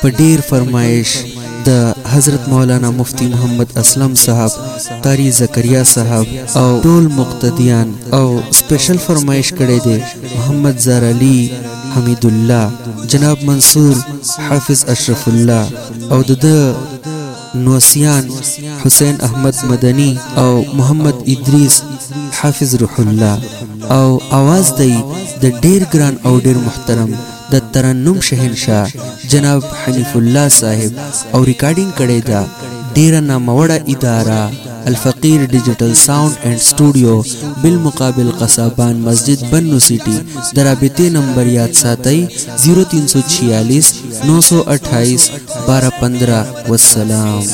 په ډیر فرمایش د حضرت مولانا مفتی محمد اسلم صاحب قاری زکریا صاحب او ټول مقتدیان او سپیشل فرمایش کړی دی محمد زار علی حمید الله جناب منصور حافظ اشرف الله او د نوسیان حسین احمد مدنی او محمد ادریس حافظ روح الله او आवाज دی د ډیر ګران او ډیر محترم د ترنم شهنشاه جناب حنیف الله صاحب او ریکارډینګ کړی دا ډیره ناموړه اداره الفقیر ډیجیټل ساوند اینڈ سټوډیو بالمقابل قصابان مسجد بنو سیټی د رابطې نمبر یاد ساتئ 0346 928 1215 والسلام